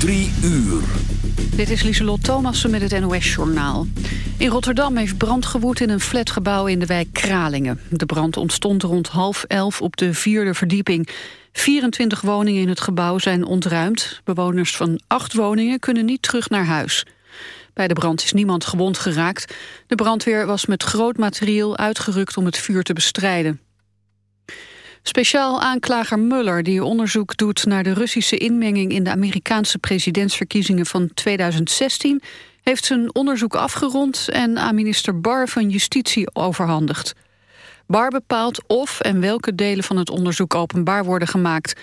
Drie uur. Dit is Lieselot Thomassen met het NOS-journaal. In Rotterdam heeft brand gewoed in een flatgebouw in de wijk Kralingen. De brand ontstond rond half elf op de vierde verdieping. 24 woningen in het gebouw zijn ontruimd. Bewoners van acht woningen kunnen niet terug naar huis. Bij de brand is niemand gewond geraakt. De brandweer was met groot materieel uitgerukt om het vuur te bestrijden. Speciaal aanklager Mueller, die onderzoek doet naar de Russische inmenging in de Amerikaanse presidentsverkiezingen van 2016, heeft zijn onderzoek afgerond en aan minister Barr van Justitie overhandigd. Barr bepaalt of en welke delen van het onderzoek openbaar worden gemaakt.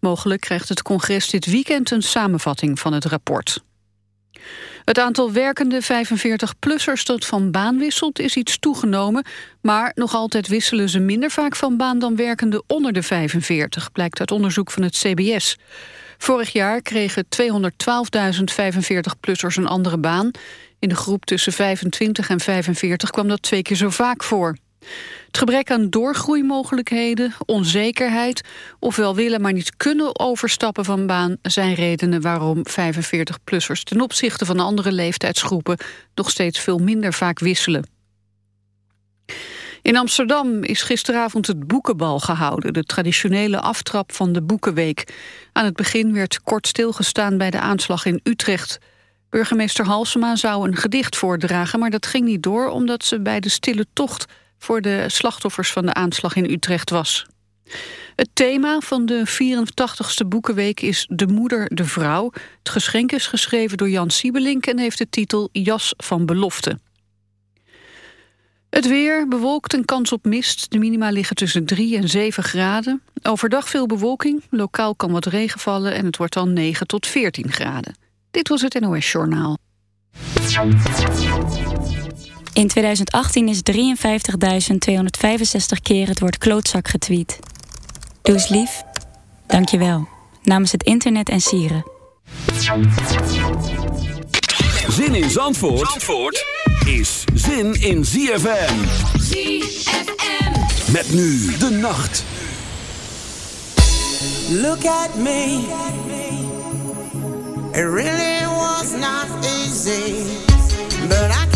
Mogelijk krijgt het congres dit weekend een samenvatting van het rapport. Het aantal werkende 45-plussers dat van baan wisselt is iets toegenomen... maar nog altijd wisselen ze minder vaak van baan dan werkende onder de 45... blijkt uit onderzoek van het CBS. Vorig jaar kregen 212.000 45-plussers een andere baan. In de groep tussen 25 en 45 kwam dat twee keer zo vaak voor. Het gebrek aan doorgroeimogelijkheden, onzekerheid... ofwel willen maar niet kunnen overstappen van baan... zijn redenen waarom 45-plussers ten opzichte van andere leeftijdsgroepen... nog steeds veel minder vaak wisselen. In Amsterdam is gisteravond het Boekenbal gehouden... de traditionele aftrap van de Boekenweek. Aan het begin werd kort stilgestaan bij de aanslag in Utrecht... Burgemeester Halsema zou een gedicht voordragen, maar dat ging niet door... omdat ze bij de stille tocht voor de slachtoffers van de aanslag in Utrecht was. Het thema van de 84ste Boekenweek is De Moeder, de Vrouw. Het geschenk is geschreven door Jan Siebelink en heeft de titel Jas van Belofte. Het weer bewolkt en kans op mist. De minima liggen tussen 3 en 7 graden. Overdag veel bewolking, lokaal kan wat regen vallen... en het wordt dan 9 tot 14 graden. Dit was het NOS Journaal. In 2018 is 53.265 keer het woord klootzak getweet. Doe eens lief. Dank je wel. Namens het internet en sieren. Zin in Zandvoort, Zandvoort is zin in ZFM. ZFM. Met nu de nacht. Look at me. It really was not easy. But I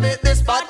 this body.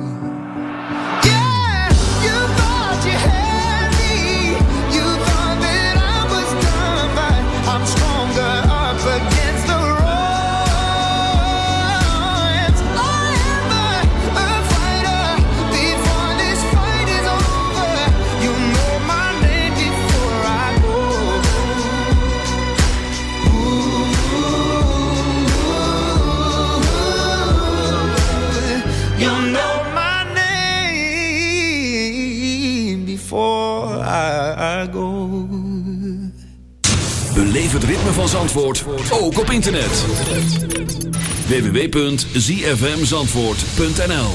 Van Zandvoort ook op internet. www.zfmzandvoort.nl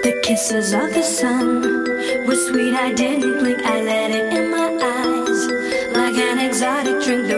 The kisses of the sun were sweet, I didn't blink, I let it in my eyes. Like an exotic drink,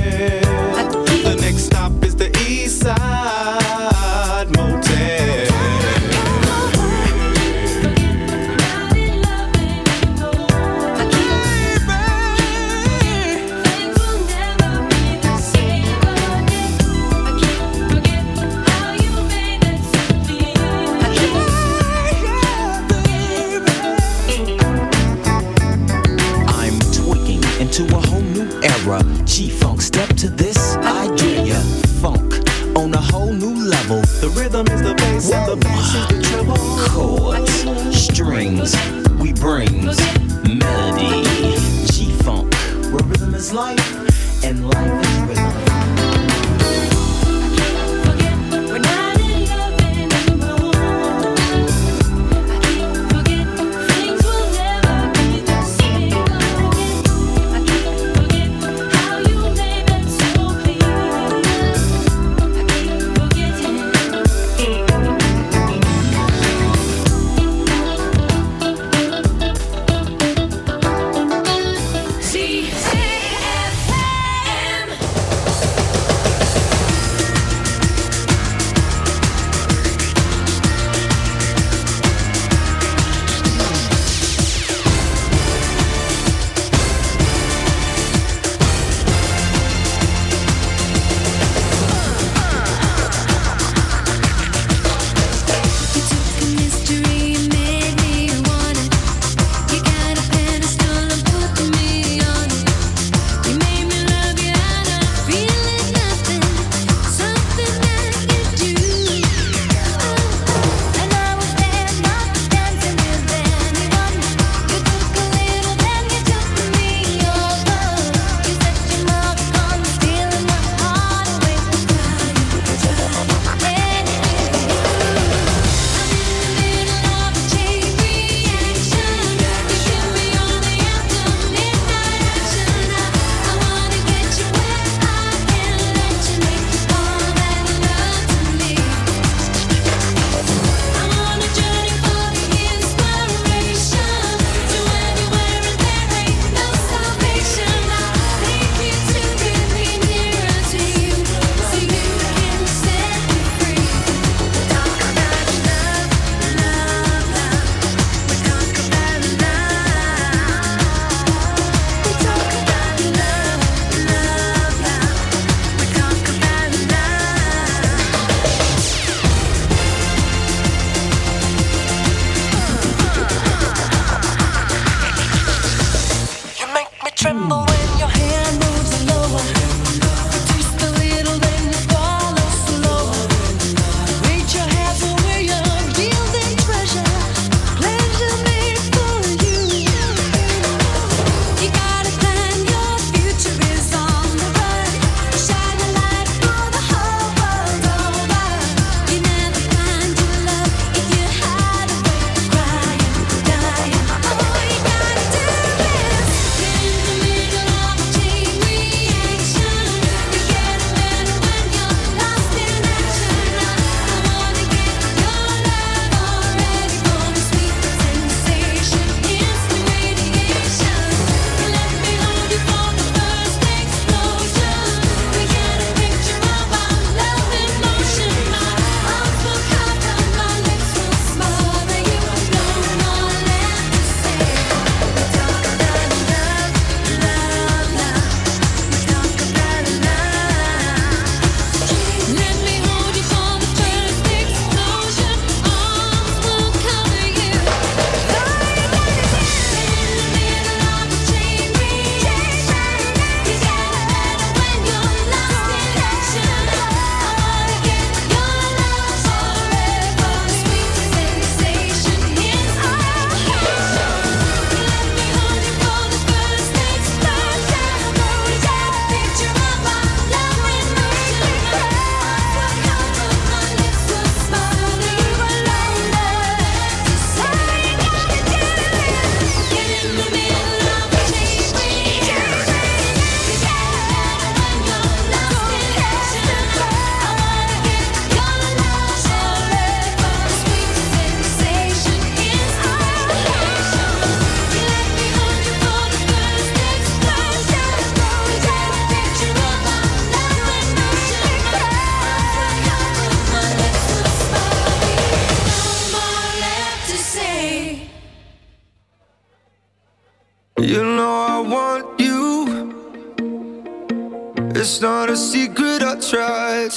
Life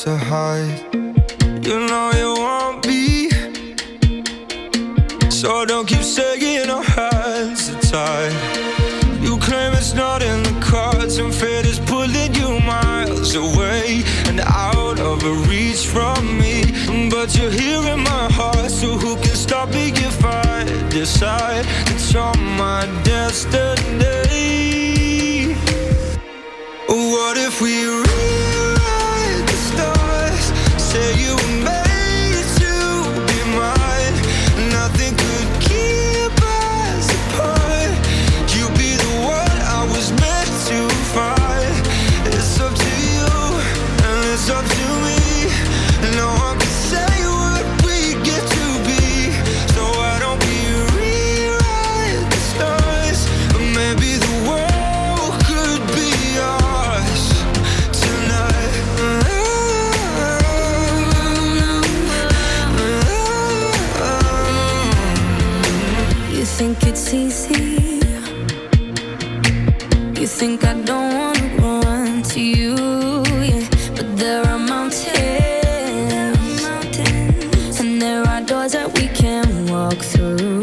to hide. can walk through.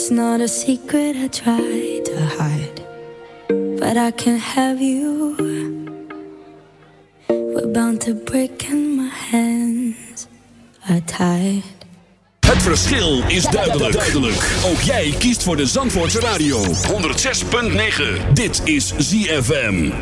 It's not a secret I try to hide, but I can't have you. We're bound to break and my hands are tied. Het verschil is duidelijk. duidelijk. Ook jij kiest voor de Zandvoortse radio. 106.9. Dit is ZFM.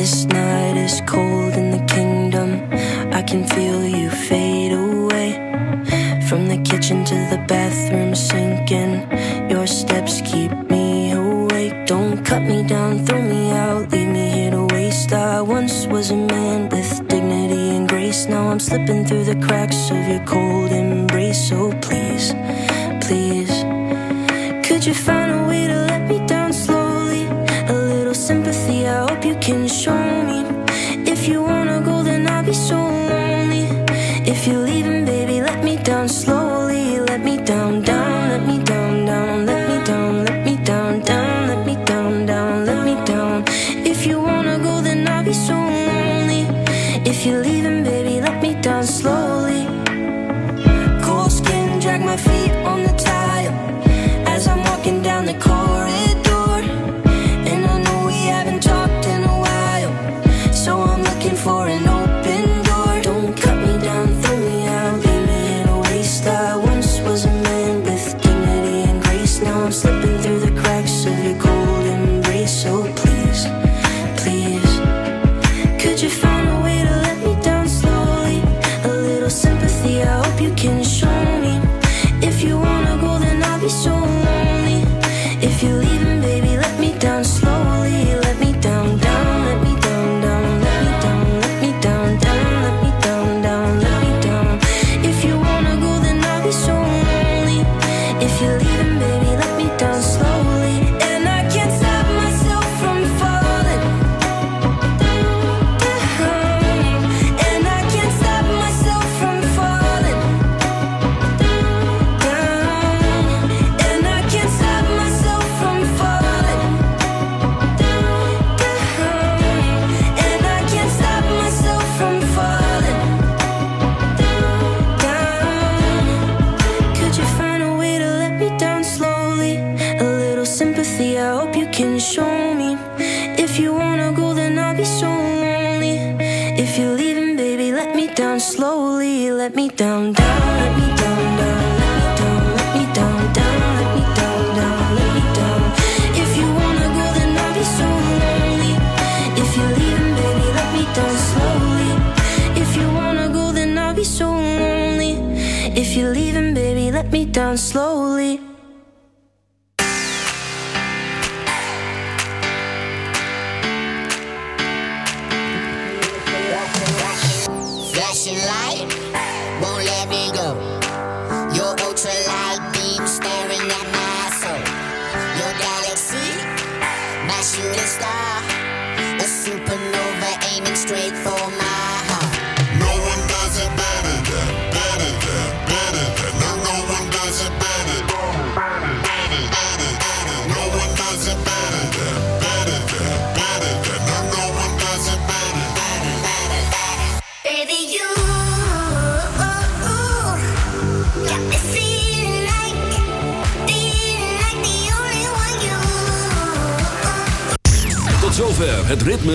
This night is cold in the kingdom. I can feel you fade away. From the kitchen to the bathroom, sinking. Your steps keep me awake. Don't cut me down, throw me out, leave me here to waste. I once was a man with dignity and grace. Now I'm slipping through the cracks of your cold embrace. So please, please, could you find?